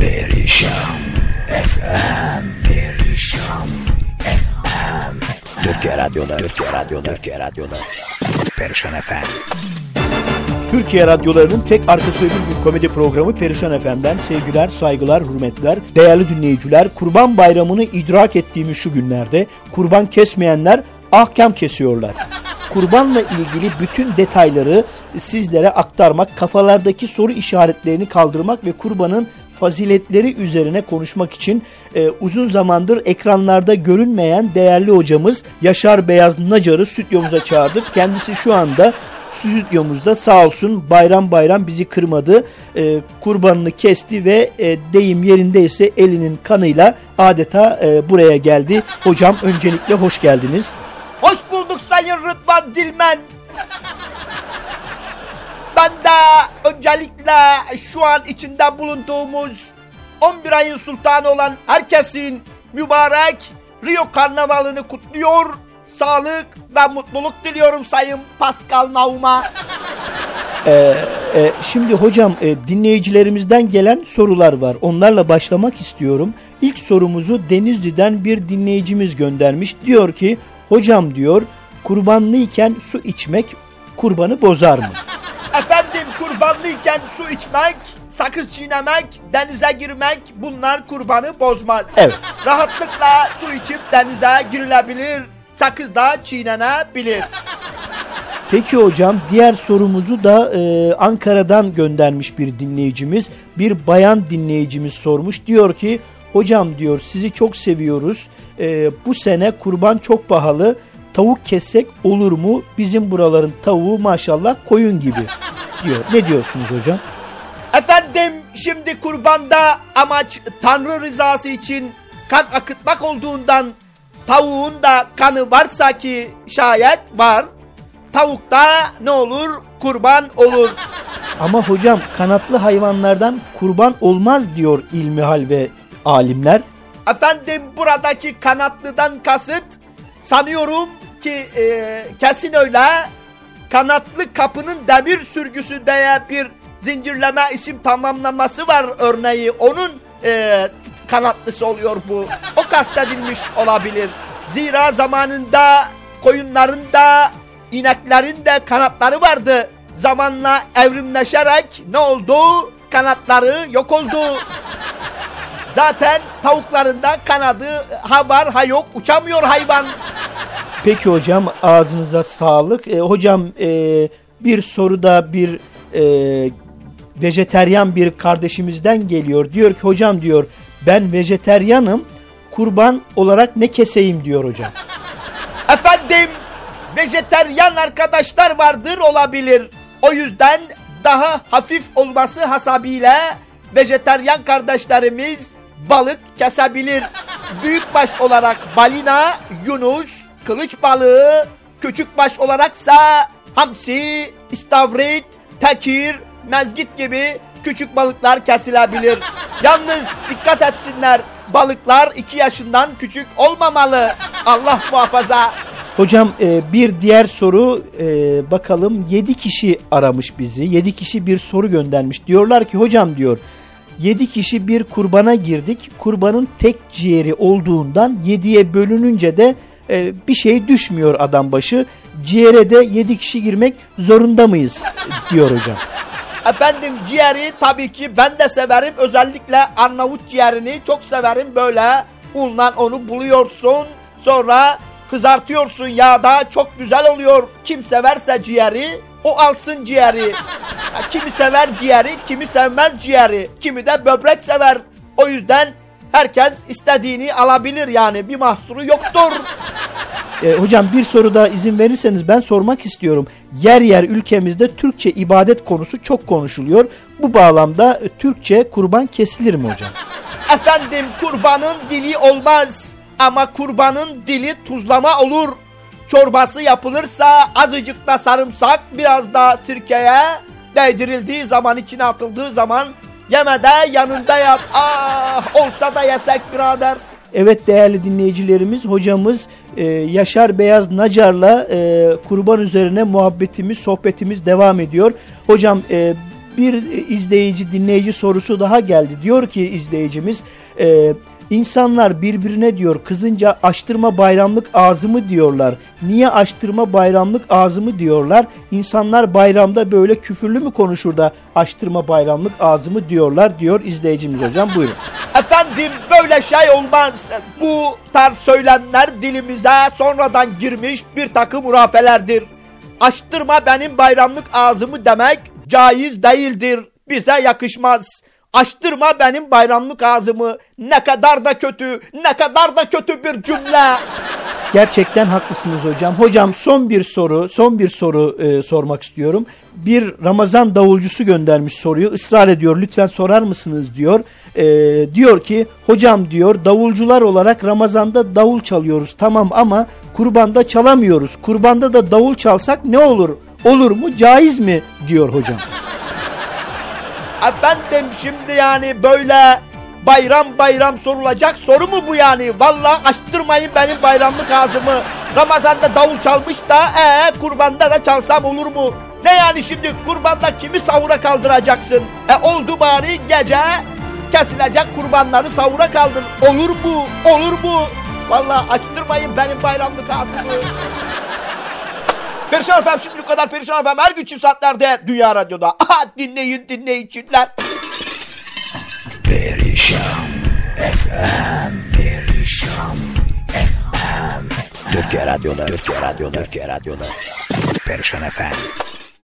Perişan FM Perişan FM Türkiye Radyo'da Türkiye Radyo'da Türkiye Radyo'da Perişan FM Türkiye radyolarının tek arkası öbür gün komedi programı Perişan FM'den sevgiler, saygılar, hürmetler. Değerli dinleyiciler, Kurban Bayramı'nı idrak ettiğimiz şu günlerde kurban kesmeyenler ahkam kesiyorlar. Kurbanla ilgili bütün detayları sizlere aktarmak, kafalardaki soru işaretlerini kaldırmak ve kurbanın faziletleri üzerine konuşmak için e, uzun zamandır ekranlarda görünmeyen değerli hocamız Yaşar Beyaz Nacar'ı stüdyomuza çağırdık. Kendisi şu anda stüdyomuzda sağ olsun bayram bayram bizi kırmadı. E, kurbanını kesti ve e, deyim yerindeyse elinin kanıyla adeta e, buraya geldi. Hocam öncelikle hoş geldiniz. Hoş bulduk Sayın Rıdvan Dilmen. Ben de öncelikle şu an içinde bulunduğumuz 11 ayın sultanı olan herkesin mübarek Rio Karnavalı'nı kutluyor. Sağlık ve mutluluk diliyorum Sayın Pascal Nauma. Ee, e, şimdi hocam e, dinleyicilerimizden gelen sorular var. Onlarla başlamak istiyorum. İlk sorumuzu Denizli'den bir dinleyicimiz göndermiş. Diyor ki hocam diyor kurbanlıyken su içmek kurbanı bozar mı? Efendim kurbanlıyken su içmek, sakız çiğnemek, denize girmek bunlar kurbanı bozmaz. Evet. Rahatlıkla su içip denize girilebilir, sakız da çiğnenebilir. Peki hocam diğer sorumuzu da e, Ankara'dan göndermiş bir dinleyicimiz. Bir bayan dinleyicimiz sormuş. Diyor ki hocam diyor sizi çok seviyoruz. E, bu sene kurban çok pahalı. Tavuk kessek olur mu? Bizim buraların tavuğu maşallah koyun gibi diyor. Ne diyorsunuz hocam? Efendim şimdi kurbanda amaç Tanrı rızası için kan akıtmak olduğundan tavuğun da kanı varsa ki şayet var. Tavukta ne olur? Kurban olur. Ama hocam kanatlı hayvanlardan kurban olmaz diyor ilmihal ve alimler. Efendim buradaki kanatlıdan kasıt sanıyorum ki e, kesin öyle kanatlı kapının demir sürgüsü diye bir zincirleme isim tamamlaması var örneği. Onun e, kanatlısı oluyor bu. O kastedilmiş olabilir. Zira zamanında koyunların da ineklerin de kanatları vardı. Zamanla evrimleşerek ne oldu? Kanatları yok oldu. Zaten tavuklarında kanadı ha var ha yok uçamıyor hayvan. Peki hocam ağzınıza sağlık. E, hocam e, bir soruda bir e, vejeteryan bir kardeşimizden geliyor. Diyor ki hocam diyor ben vejeteryanım kurban olarak ne keseyim diyor hocam. Efendim vejeteryan arkadaşlar vardır olabilir. O yüzden daha hafif olması hasabıyla vejeteryan kardeşlerimiz balık kesebilir. Büyükbaş olarak balina, yunus, kılıç balığı, küçük baş olaraksa hamsi, istavrit, tekir, mezgit gibi küçük balıklar kesilebilir. Yalnız dikkat etsinler balıklar 2 yaşından küçük olmamalı. Allah muhafaza. Hocam e, bir diğer soru e, bakalım 7 kişi aramış bizi. 7 kişi bir soru göndermiş. Diyorlar ki hocam diyor 7 kişi bir kurbana girdik. Kurbanın tek ciğeri olduğundan 7'ye bölününce de e, bir şey düşmüyor adam başı. Ciğere de 7 kişi girmek zorunda mıyız diyor hocam. Efendim ciğeri tabii ki ben de severim. Özellikle Arnavut ciğerini çok severim. Böyle unla onu buluyorsun. Sonra kızartıyorsun yağda. Çok güzel oluyor. Kim severse ciğeri o alsın ciğeri. Kimi sever ciğeri, kimi sevmez ciğeri. Kimi de böbrek sever. O yüzden herkes istediğini alabilir yani. Bir mahsuru yoktur. E, hocam bir soru daha izin verirseniz ben sormak istiyorum. Yer yer ülkemizde Türkçe ibadet konusu çok konuşuluyor. Bu bağlamda e, Türkçe kurban kesilir mi hocam? Efendim kurbanın dili olmaz. Ama kurbanın dili tuzlama olur. Çorbası yapılırsa azıcık da sarımsak biraz da sirkeye değdirildiği zaman içine atıldığı zaman yemede yanında yap. Ah olsa da yesek birader. Evet değerli dinleyicilerimiz hocamız e, Yaşar Beyaz Nacar'la e, kurban üzerine muhabbetimiz, sohbetimiz devam ediyor. Hocam e, bir izleyici dinleyici sorusu daha geldi. Diyor ki izleyicimiz e, insanlar birbirine diyor kızınca açtırma bayramlık ağzımı diyorlar. Niye açtırma bayramlık ağzımı diyorlar? İnsanlar bayramda böyle küfürlü mü konuşur da açtırma bayramlık ağzımı diyorlar diyor izleyicimiz hocam buyurun. Efendim böyle şey olmaz. Bu tarz söylemler dilimize sonradan girmiş bir takım hurafelerdir. Açtırma benim bayramlık ağzımı demek caiz değildir. Bize yakışmaz. Açtırma benim bayramlık ağzımı. Ne kadar da kötü, ne kadar da kötü bir cümle. Gerçekten haklısınız hocam. Hocam son bir soru, son bir soru e, sormak istiyorum. Bir Ramazan davulcusu göndermiş soruyu. Israr ediyor. Lütfen sorar mısınız diyor. E, diyor ki hocam diyor davulcular olarak Ramazan'da davul çalıyoruz. Tamam ama kurbanda çalamıyoruz. Kurbanda da davul çalsak ne olur? Olur mu? Caiz mi? diyor hocam. Efendim şimdi yani böyle bayram bayram sorulacak soru mu bu yani? Vallahi açtırmayın benim bayramlık ağzımı. Ramazan'da davul çalmış da ee kurbanda da çalsam olur mu? Ne yani şimdi kurbanda kimi savura kaldıracaksın? E oldu bari gece kesilecek kurbanları savura kaldır. Olur mu? Olur mu? Vallahi açtırmayın benim bayramlık ağzımı. Perişan efendim şimdi bu kadar perişan efendim her gün çift saatlerde Dünya Radyo'da. Aha dinleyin dinleyiciler. Perişan FM Perişan FM Türkiye Radyo'da Türkiye Radyo'da Türkiye Radyo'da Perişan FM